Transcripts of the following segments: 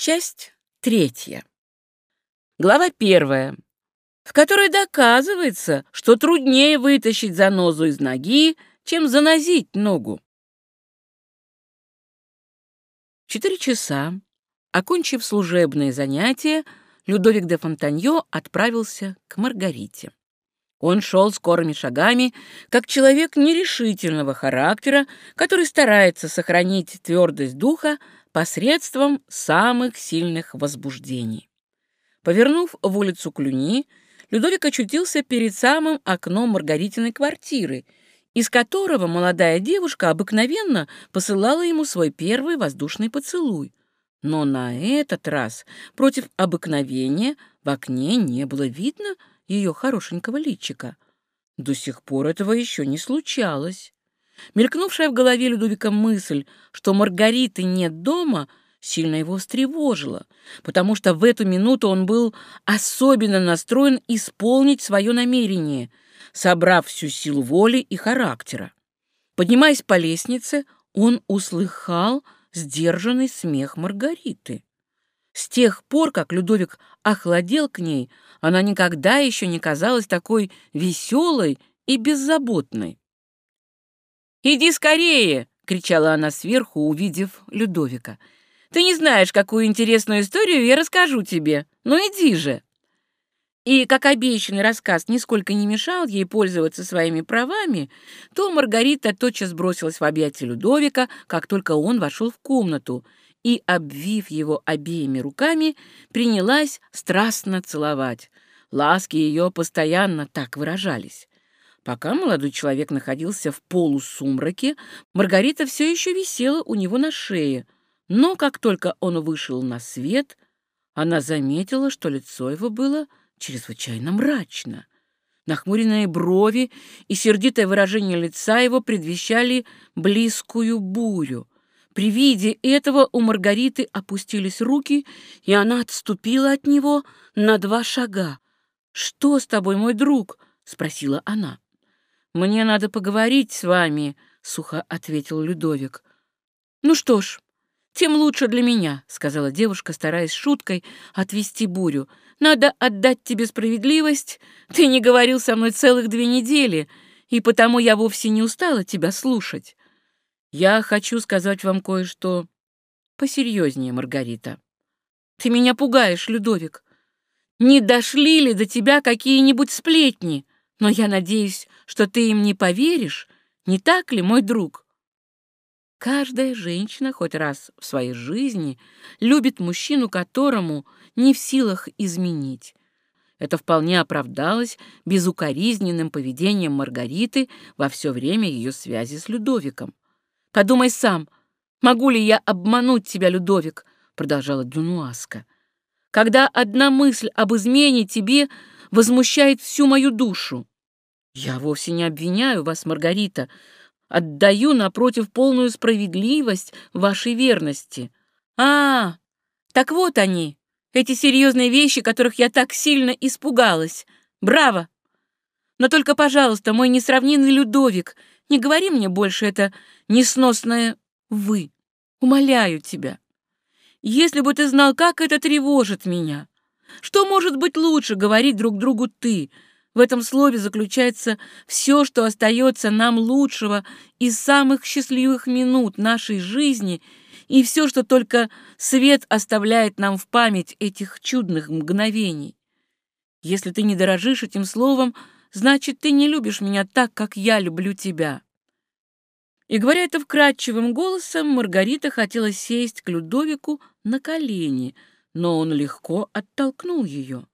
Часть третья. Глава первая, в которой доказывается, что труднее вытащить занозу из ноги, чем занозить ногу. Четыре часа, окончив служебные занятия, Людовик де Фонтаньо отправился к Маргарите. Он шел скорыми шагами, как человек нерешительного характера, который старается сохранить твердость духа посредством самых сильных возбуждений. Повернув в улицу Клюни, Людовик очутился перед самым окном Маргаритиной квартиры, из которого молодая девушка обыкновенно посылала ему свой первый воздушный поцелуй. Но на этот раз против обыкновения в окне не было видно ее хорошенького личика. До сих пор этого еще не случалось. Мелькнувшая в голове Людовика мысль, что Маргариты нет дома, сильно его встревожила, потому что в эту минуту он был особенно настроен исполнить свое намерение, собрав всю силу воли и характера. Поднимаясь по лестнице, он услыхал сдержанный смех Маргариты. С тех пор, как Людовик охладел к ней, она никогда еще не казалась такой веселой и беззаботной. «Иди скорее!» — кричала она сверху, увидев Людовика. «Ты не знаешь, какую интересную историю я расскажу тебе. Ну иди же!» И, как обещанный рассказ нисколько не мешал ей пользоваться своими правами, то Маргарита тотчас бросилась в объятия Людовика, как только он вошел в комнату, и, обвив его обеими руками, принялась страстно целовать. Ласки ее постоянно так выражались. Пока молодой человек находился в полусумраке, Маргарита все еще висела у него на шее, но как только он вышел на свет, она заметила, что лицо его было чрезвычайно мрачно. Нахмуренные брови и сердитое выражение лица его предвещали близкую бурю. При виде этого у Маргариты опустились руки, и она отступила от него на два шага. «Что с тобой, мой друг?» — спросила она. «Мне надо поговорить с вами», — сухо ответил Людовик. «Ну что ж, тем лучше для меня», — сказала девушка, стараясь шуткой отвести бурю. «Надо отдать тебе справедливость. Ты не говорил со мной целых две недели, и потому я вовсе не устала тебя слушать. Я хочу сказать вам кое-что посерьезнее, Маргарита. Ты меня пугаешь, Людовик. Не дошли ли до тебя какие-нибудь сплетни? Но я надеюсь, что ты им не поверишь, не так ли, мой друг? Каждая женщина хоть раз в своей жизни любит мужчину, которому не в силах изменить. Это вполне оправдалось безукоризненным поведением Маргариты во все время ее связи с Людовиком. «Подумай сам, могу ли я обмануть тебя, Людовик?» — продолжала Дюнуаска. «Когда одна мысль об измене тебе возмущает всю мою душу. Я вовсе не обвиняю вас, Маргарита, отдаю, напротив, полную справедливость вашей верности. А, так вот они, эти серьезные вещи, которых я так сильно испугалась. Браво! Но только, пожалуйста, мой несравненный Людовик, не говори мне больше это несносное «вы». Умоляю тебя. Если бы ты знал, как это тревожит меня. Что может быть лучше говорить друг другу «ты»? В этом слове заключается все, что остается нам лучшего из самых счастливых минут нашей жизни и все, что только свет оставляет нам в память этих чудных мгновений. Если ты не дорожишь этим словом, значит, ты не любишь меня так, как я люблю тебя». И, говоря это вкрадчивым голосом, Маргарита хотела сесть к Людовику на колени — но он легко оттолкнул ее.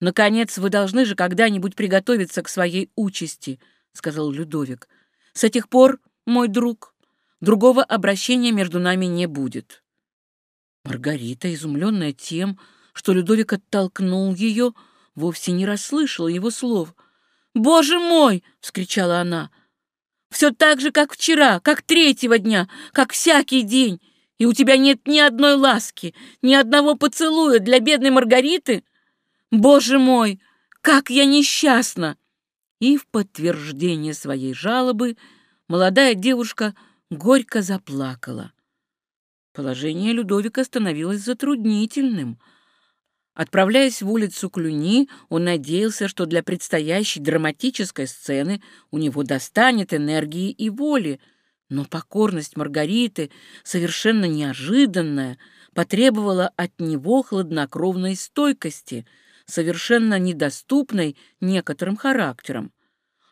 «Наконец, вы должны же когда-нибудь приготовиться к своей участи», — сказал Людовик. «С этих пор, мой друг, другого обращения между нами не будет». Маргарита, изумленная тем, что Людовик оттолкнул ее, вовсе не расслышала его слов. «Боже мой!» — вскричала она. «Все так же, как вчера, как третьего дня, как всякий день и у тебя нет ни одной ласки, ни одного поцелуя для бедной Маргариты? Боже мой, как я несчастна!» И в подтверждение своей жалобы молодая девушка горько заплакала. Положение Людовика становилось затруднительным. Отправляясь в улицу Клюни, он надеялся, что для предстоящей драматической сцены у него достанет энергии и воли, но покорность Маргариты, совершенно неожиданная, потребовала от него хладнокровной стойкости, совершенно недоступной некоторым характерам.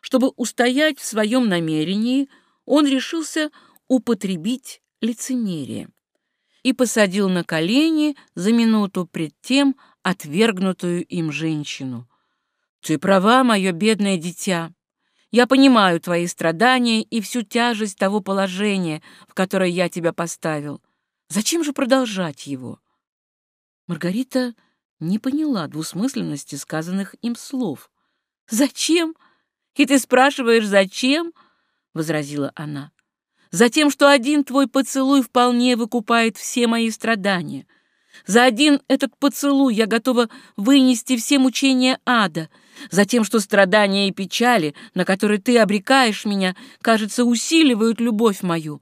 Чтобы устоять в своем намерении, он решился употребить лицемерие и посадил на колени за минуту пред тем отвергнутую им женщину. «Ты права, мое бедное дитя. Я понимаю твои страдания и всю тяжесть того положения, в которое я тебя поставил. Зачем же продолжать его?» Маргарита не поняла двусмысленности сказанных им слов. «Зачем? И ты спрашиваешь, зачем?» — возразила она. Затем, что один твой поцелуй вполне выкупает все мои страдания. За один этот поцелуй я готова вынести все мучения ада. Затем, что страдания и печали, на которые ты обрекаешь меня, кажется, усиливают любовь мою.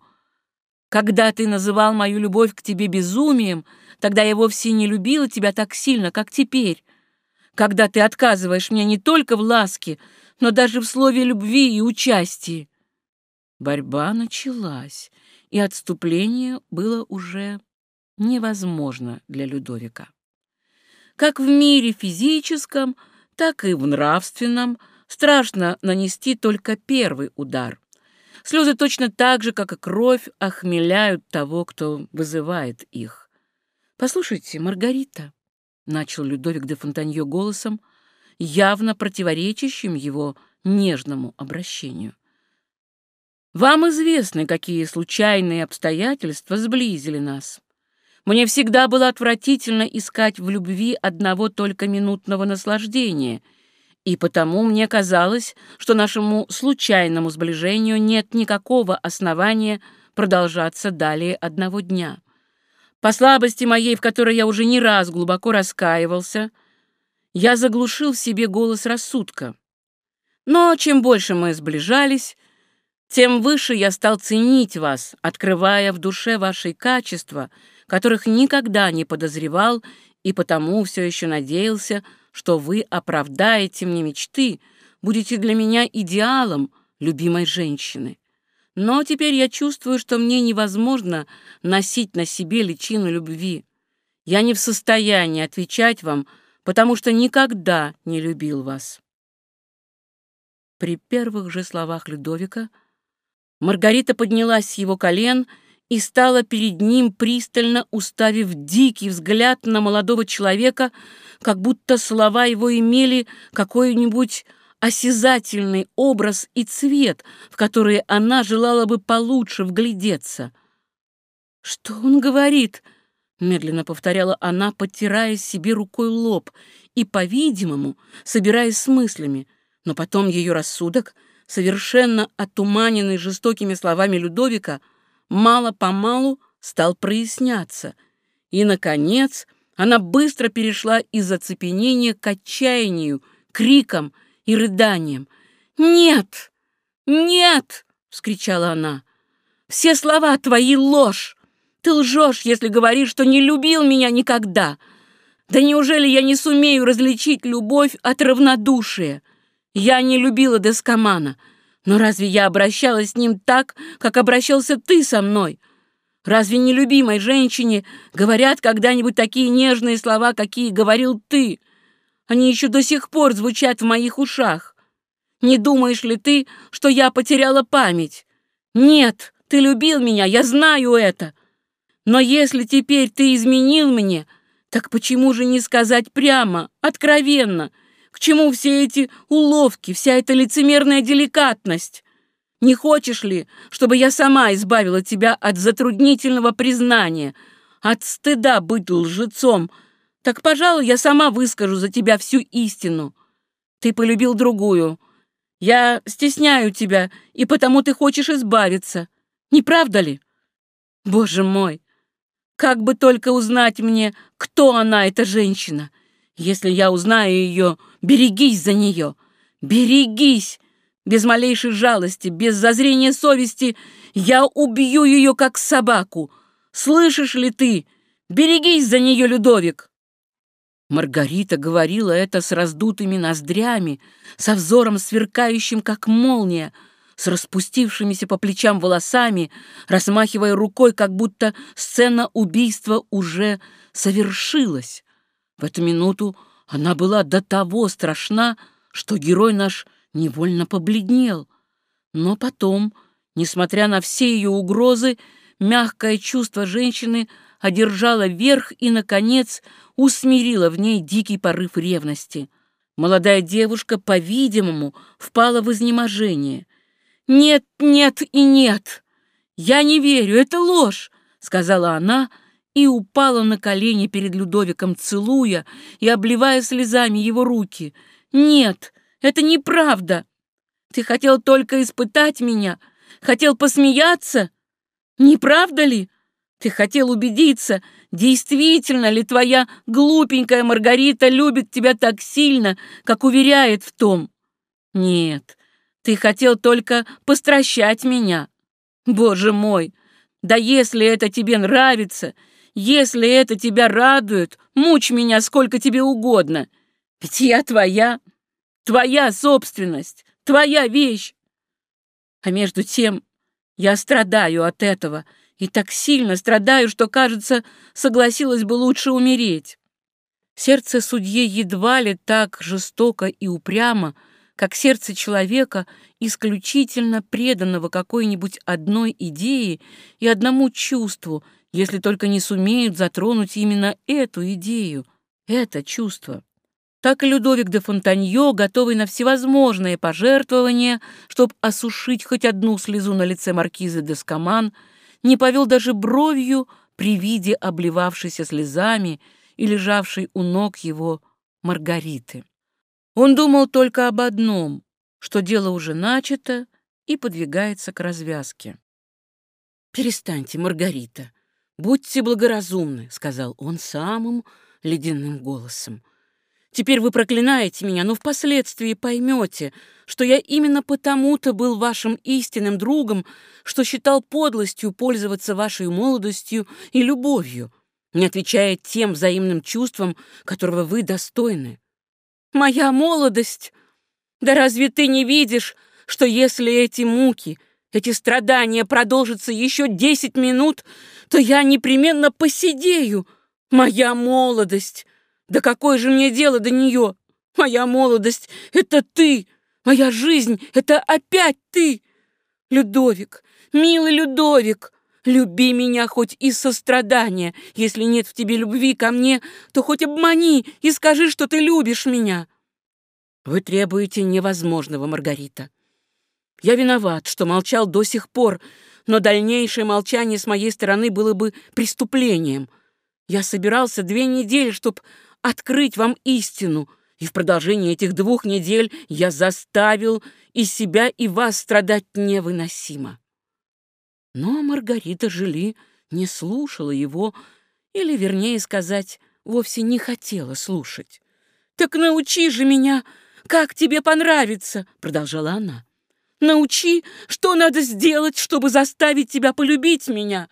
Когда ты называл мою любовь к тебе безумием, тогда я вовсе не любила тебя так сильно, как теперь. Когда ты отказываешь мне не только в ласке, но даже в слове любви и участии. Борьба началась, и отступление было уже невозможно для Людовика. Как в мире физическом, так и в нравственном страшно нанести только первый удар. Слезы точно так же, как и кровь, охмеляют того, кто вызывает их. «Послушайте, Маргарита», — начал Людовик де Фонтанье голосом, явно противоречащим его нежному обращению. Вам известны, какие случайные обстоятельства сблизили нас. Мне всегда было отвратительно искать в любви одного только минутного наслаждения, и потому мне казалось, что нашему случайному сближению нет никакого основания продолжаться далее одного дня. По слабости моей, в которой я уже не раз глубоко раскаивался, я заглушил в себе голос рассудка. Но чем больше мы сближались, тем выше я стал ценить вас, открывая в душе ваши качества, которых никогда не подозревал и потому все еще надеялся, что вы оправдаете мне мечты, будете для меня идеалом любимой женщины. Но теперь я чувствую, что мне невозможно носить на себе личину любви. Я не в состоянии отвечать вам, потому что никогда не любил вас. При первых же словах Людовика — Маргарита поднялась с его колен и стала перед ним, пристально уставив дикий взгляд на молодого человека, как будто слова его имели какой-нибудь осязательный образ и цвет, в которые она желала бы получше вглядеться. «Что он говорит?» — медленно повторяла она, подтирая себе рукой лоб и, по-видимому, собираясь с мыслями, но потом ее рассудок — совершенно отуманенный жестокими словами Людовика, мало-помалу стал проясняться. И, наконец, она быстро перешла из оцепенения к отчаянию, крикам и рыданиям. «Нет! Нет!» — вскричала она. «Все слова твои — ложь! Ты лжешь, если говоришь, что не любил меня никогда! Да неужели я не сумею различить любовь от равнодушия?» Я не любила Дескомана, но разве я обращалась с ним так, как обращался ты со мной? Разве не любимой женщине говорят когда-нибудь такие нежные слова, какие говорил ты? Они еще до сих пор звучат в моих ушах. Не думаешь ли ты, что я потеряла память? Нет, ты любил меня, я знаю это. Но если теперь ты изменил мне, так почему же не сказать прямо, откровенно, к чему все эти уловки, вся эта лицемерная деликатность? Не хочешь ли, чтобы я сама избавила тебя от затруднительного признания, от стыда быть лжецом? Так, пожалуй, я сама выскажу за тебя всю истину. Ты полюбил другую. Я стесняю тебя, и потому ты хочешь избавиться. Не правда ли? Боже мой! Как бы только узнать мне, кто она, эта женщина!» Если я узнаю ее, берегись за нее, берегись! Без малейшей жалости, без зазрения совести я убью ее, как собаку. Слышишь ли ты? Берегись за нее, Людовик!» Маргарита говорила это с раздутыми ноздрями, со взором сверкающим, как молния, с распустившимися по плечам волосами, размахивая рукой, как будто сцена убийства уже совершилась. В эту минуту она была до того страшна, что герой наш невольно побледнел. Но потом, несмотря на все ее угрозы, мягкое чувство женщины одержало верх и, наконец, усмирило в ней дикий порыв ревности. Молодая девушка, по-видимому, впала в изнеможение. «Нет, нет и нет! Я не верю, это ложь!» — сказала она и упала на колени перед Людовиком, целуя и обливая слезами его руки. «Нет, это неправда! Ты хотел только испытать меня, хотел посмеяться? Не правда ли? Ты хотел убедиться, действительно ли твоя глупенькая Маргарита любит тебя так сильно, как уверяет в том? Нет, ты хотел только постращать меня. Боже мой, да если это тебе нравится, если это тебя радует, мучь меня сколько тебе угодно. Ведь я твоя, твоя собственность, твоя вещь. А между тем я страдаю от этого — и так сильно страдаю, что, кажется, согласилась бы лучше умереть. Сердце судьи едва ли так жестоко и упрямо, как сердце человека, исключительно преданного какой-нибудь одной идее и одному чувству, если только не сумеют затронуть именно эту идею, это чувство. Так и Людовик де Фонтаньо, готовый на всевозможные пожертвования, чтобы осушить хоть одну слезу на лице маркизы де Скаман — не повел даже бровью при виде обливавшейся слезами и лежавшей у ног его Маргариты. Он думал только об одном, что дело уже начато и подвигается к развязке. «Перестаньте, Маргарита, будьте благоразумны», — сказал он самым ледяным голосом. Теперь вы проклинаете меня, но впоследствии поймете, что я именно потому-то был вашим истинным другом, что считал подлостью пользоваться вашей молодостью и любовью, не отвечая тем взаимным чувствам, которого вы достойны. Моя молодость! Да разве ты не видишь, что если эти муки, эти страдания продолжатся еще десять минут, то я непременно посидею? Моя молодость! Да какое же мне дело до нее? Моя молодость — это ты! Моя жизнь — это опять ты! Людовик, милый Людовик, люби меня хоть из сострадания. Если нет в тебе любви ко мне, то хоть обмани и скажи, что ты любишь меня. Вы требуете невозможного, Маргарита. Я виноват, что молчал до сих пор, но дальнейшее молчание с моей стороны было бы преступлением. Я собирался две недели, чтобы открыть вам истину, и в продолжении этих двух недель я заставил и себя, и вас страдать невыносимо. Но Маргарита Жили не слушала его, или, вернее сказать, вовсе не хотела слушать. «Так научи же меня, как тебе понравится!» — продолжала она. «Научи, что надо сделать, чтобы заставить тебя полюбить меня.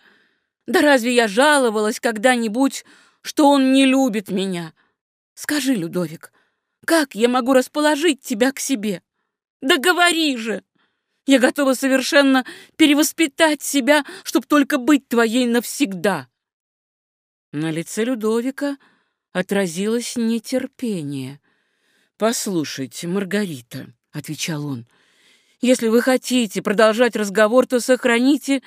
Да разве я жаловалась когда-нибудь, что он не любит меня? Скажи, Людовик, как я могу расположить тебя к себе? Да говори же! Я готова совершенно перевоспитать себя, чтобы только быть твоей навсегда. На лице Людовика отразилось нетерпение. «Послушайте, Маргарита», — отвечал он, — «если вы хотите продолжать разговор, то сохраните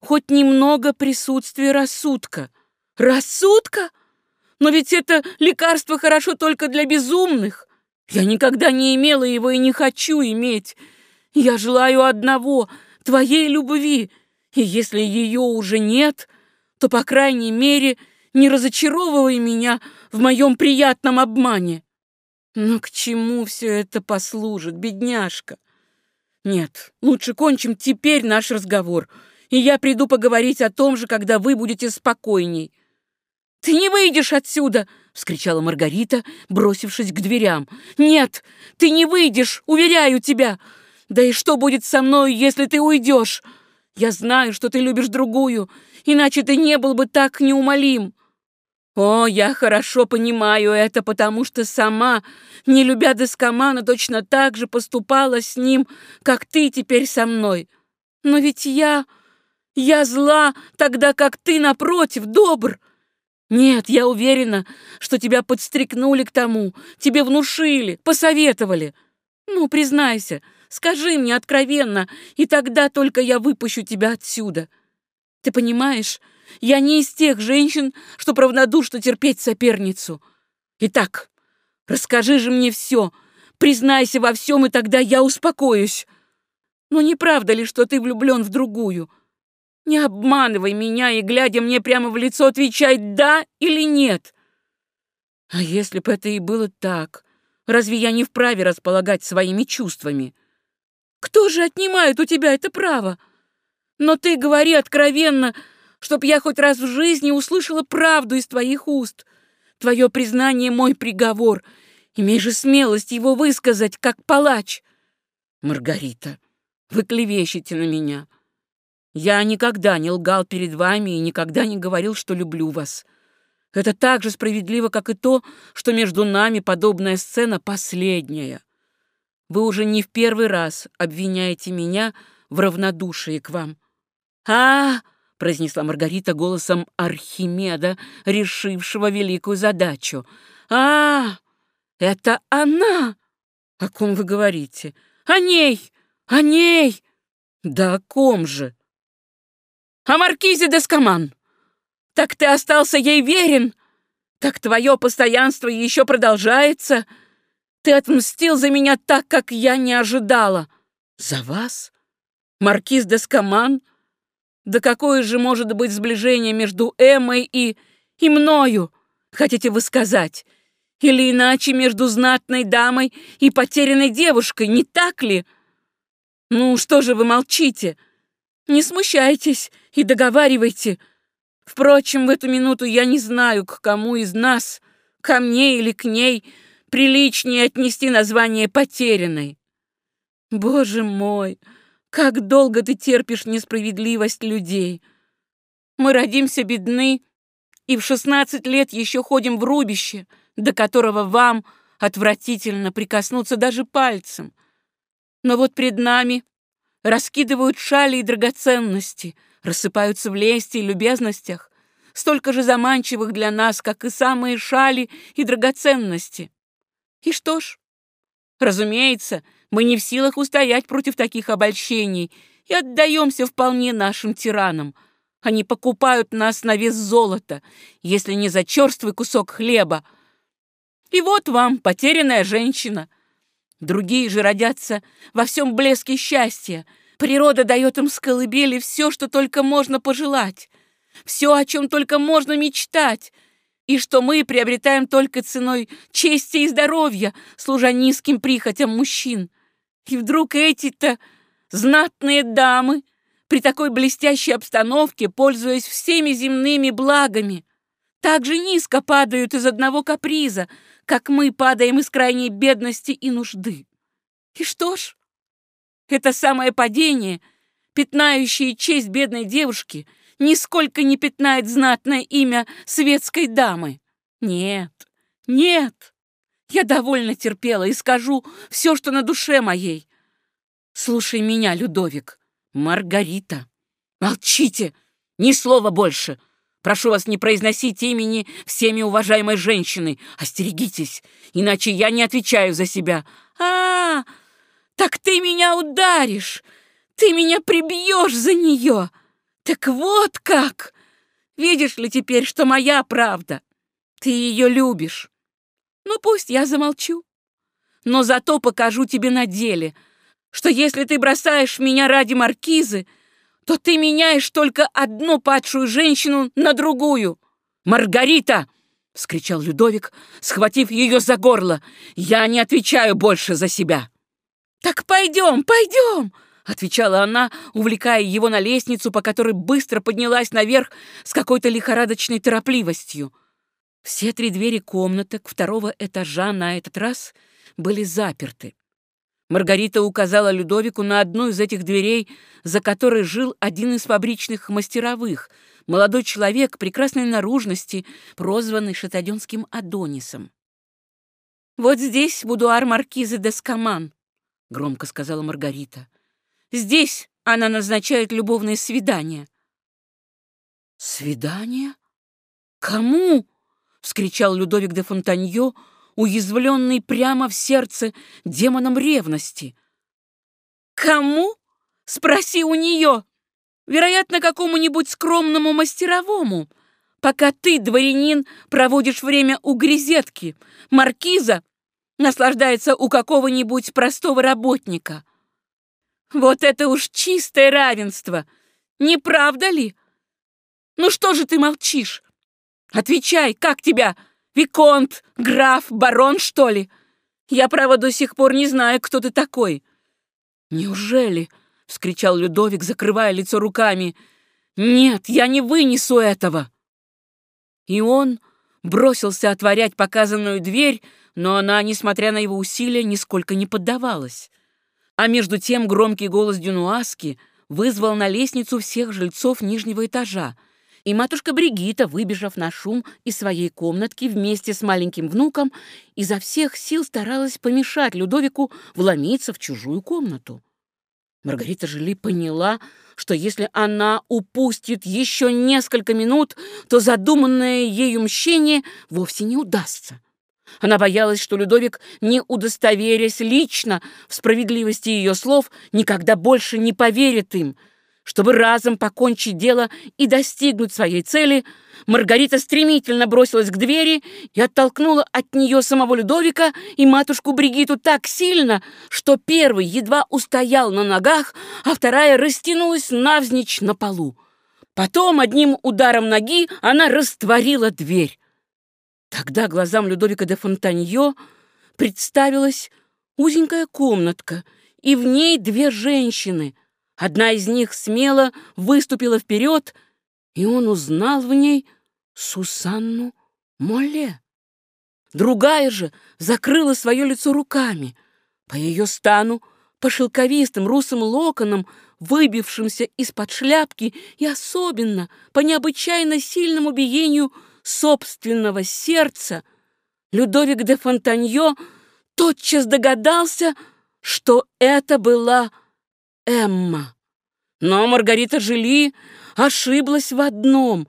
хоть немного присутствия рассудка». «Рассудка?» Но ведь это лекарство хорошо только для безумных. Я никогда не имела его и не хочу иметь. Я желаю одного — твоей любви, и если ее уже нет, то, по крайней мере, не разочаровывай меня в моем приятном обмане. Но к чему все это послужит, бедняжка? Нет, лучше кончим теперь наш разговор, и я приду поговорить о том же, когда вы будете спокойней. «Ты не выйдешь отсюда!» — вскричала Маргарита, бросившись к дверям. «Нет, ты не выйдешь, уверяю тебя! Да и что будет со мной, если ты уйдешь? Я знаю, что ты любишь другую, иначе ты не был бы так неумолим. О, я хорошо понимаю это, потому что сама, не любя Дескомана, точно так же поступала с ним, как ты теперь со мной. Но ведь я... я зла, тогда как ты, напротив, добр. Нет, я уверена, что тебя подстрекнули к тому, тебе внушили, посоветовали. Ну, признайся, скажи мне откровенно, и тогда только я выпущу тебя отсюда. Ты понимаешь, я не из тех женщин, что равнодушно терпеть соперницу. Итак, расскажи же мне все, признайся во всем, и тогда я успокоюсь. Но не правда ли, что ты влюблен в другую? Не обманывай меня и, глядя мне прямо в лицо, отвечай «да» или «нет». А если бы это и было так, разве я не вправе располагать своими чувствами? Кто же отнимает у тебя это право? Но ты говори откровенно, чтоб я хоть раз в жизни услышала правду из твоих уст. Твое признание — мой приговор. Имей же смелость его высказать, как палач. Маргарита, вы клевещете на меня. Я никогда не лгал перед вами и никогда не говорил, что люблю вас. Это так же справедливо, как и то, что между нами подобная сцена последняя. Вы уже не в первый раз обвиняете меня в равнодушии к вам. а, -а, произнесла Маргарита голосом Архимеда, решившего великую задачу. а, это она! О ком вы говорите? О ней! О ней! Да о ком же? О маркизе Дескоман! Так ты остался ей верен? Так твое постоянство еще продолжается? Ты отмстил за меня так, как я не ожидала. За вас? Маркиз Дескоман? Да какое же может быть сближение между Эммой и... и мною? Хотите вы сказать? Или иначе между знатной дамой и потерянной девушкой, не так ли?» «Ну, что же вы молчите? Не смущайтесь и договаривайте. Впрочем, в эту минуту я не знаю, к кому из нас, ко мне или к ней, приличнее отнести название потерянной. Боже мой, как долго ты терпишь несправедливость людей. Мы родимся бедны, и в шестнадцать лет еще ходим в рубище, до которого вам отвратительно прикоснуться даже пальцем. Но вот пред нами раскидывают шали и драгоценности, рассыпаются в лести и любезностях, столько же заманчивых для нас, как и самые шали и драгоценности. И что ж, разумеется, мы не в силах устоять против таких обольщений и отдаемся вполне нашим тиранам. Они покупают нас на вес золота, если не за черствый кусок хлеба. И вот вам потерянная женщина — Другие же родятся во всем блеске счастья. Природа дает им с колыбели все, что только можно пожелать, все, о чем только можно мечтать, и что мы приобретаем только ценой чести и здоровья, служа низким прихотям мужчин. И вдруг эти-то знатные дамы при такой блестящей обстановке, пользуясь всеми земными благами, так же низко падают из одного каприза, как мы падаем из крайней бедности и нужды. И что ж, это самое падение, пятнающее честь бедной девушки, нисколько не пятнает знатное имя светской дамы. Нет, нет, я довольно терпела и скажу все, что на душе моей. Слушай меня, Людовик, Маргарита. Молчите, ни слова больше. Прошу вас не произносить имени всеми уважаемой женщины. Остерегитесь, иначе я не отвечаю за себя. А, -а, -а так ты меня ударишь, ты меня прибьешь за нее. Так вот как! Видишь ли теперь, что моя правда? Ты ее любишь. Ну, пусть я замолчу. Но зато покажу тебе на деле, что если ты бросаешь меня ради маркизы, то ты меняешь только одну падшую женщину на другую. Маргарита!» — вскричал Людовик, схватив ее за горло. «Я не отвечаю больше за себя». «Так пойдем, пойдем!» — отвечала она, увлекая его на лестницу, по которой быстро поднялась наверх с какой-то лихорадочной торопливостью. Все три двери комнаток второго этажа на этот раз были заперты. Маргарита указала Людовику на одну из этих дверей, за которой жил один из фабричных мастеровых, молодой человек прекрасной наружности, прозванный шатаденским Адонисом. «Вот здесь будуар маркизы де Скаман», — громко сказала Маргарита. «Здесь она назначает любовные свидания». «Свидание? Кому?» — вскричал Людовик де Фонтаньо, уязвленный прямо в сердце демоном ревности. «Кому? Спроси у нее. Вероятно, какому-нибудь скромному мастеровому. Пока ты, дворянин, проводишь время у грезетки, маркиза наслаждается у какого-нибудь простого работника. Вот это уж чистое равенство, не правда ли? Ну что же ты молчишь? Отвечай, как тебя? Виконт, граф, барон, что ли? Я, право, до сих пор не знаю, кто ты такой. Неужели? — вскричал Людовик, закрывая лицо руками. «Нет, я не вынесу этого!» И он бросился отворять показанную дверь, но она, несмотря на его усилия, нисколько не поддавалась. А между тем громкий голос Дюнуаски вызвал на лестницу всех жильцов нижнего этажа, и матушка Бригита, выбежав на шум из своей комнатки вместе с маленьким внуком, изо всех сил старалась помешать Людовику вломиться в чужую комнату. Маргарита Жили поняла, что если она упустит еще несколько минут, то задуманное ею мщение вовсе не удастся. Она боялась, что Людовик, не удостоверясь лично в справедливости ее слов, никогда больше не поверит им — чтобы разом покончить дело и достигнуть своей цели, Маргарита стремительно бросилась к двери и оттолкнула от нее самого Людовика и матушку Бригиту так сильно, что первый едва устоял на ногах, а вторая растянулась навзничь на полу. Потом одним ударом ноги она растворила дверь. Тогда глазам Людовика де Фонтаньо представилась узенькая комнатка, и в ней две женщины — Одна из них смело выступила вперед, и он узнал в ней Сусанну Молле. Другая же закрыла свое лицо руками. По ее стану, по шелковистым русым локонам, выбившимся из-под шляпки, и особенно по необычайно сильному биению собственного сердца, Людовик де Фонтаньо тотчас догадался, что это была Эмма. Но Маргарита Жили ошиблась в одном.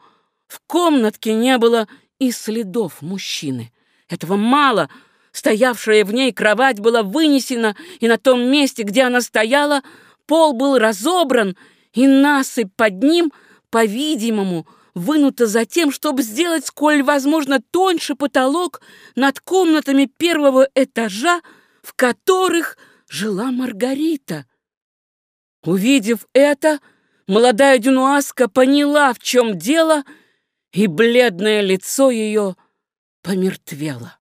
В комнатке не было и следов мужчины. Этого мало. Стоявшая в ней кровать была вынесена, и на том месте, где она стояла, пол был разобран, и насыпь под ним, по-видимому, вынута за тем, чтобы сделать, сколь возможно, тоньше потолок над комнатами первого этажа, в которых жила Маргарита. Увидев это, молодая дюнуаска поняла, в чем дело, и бледное лицо ее помертвело.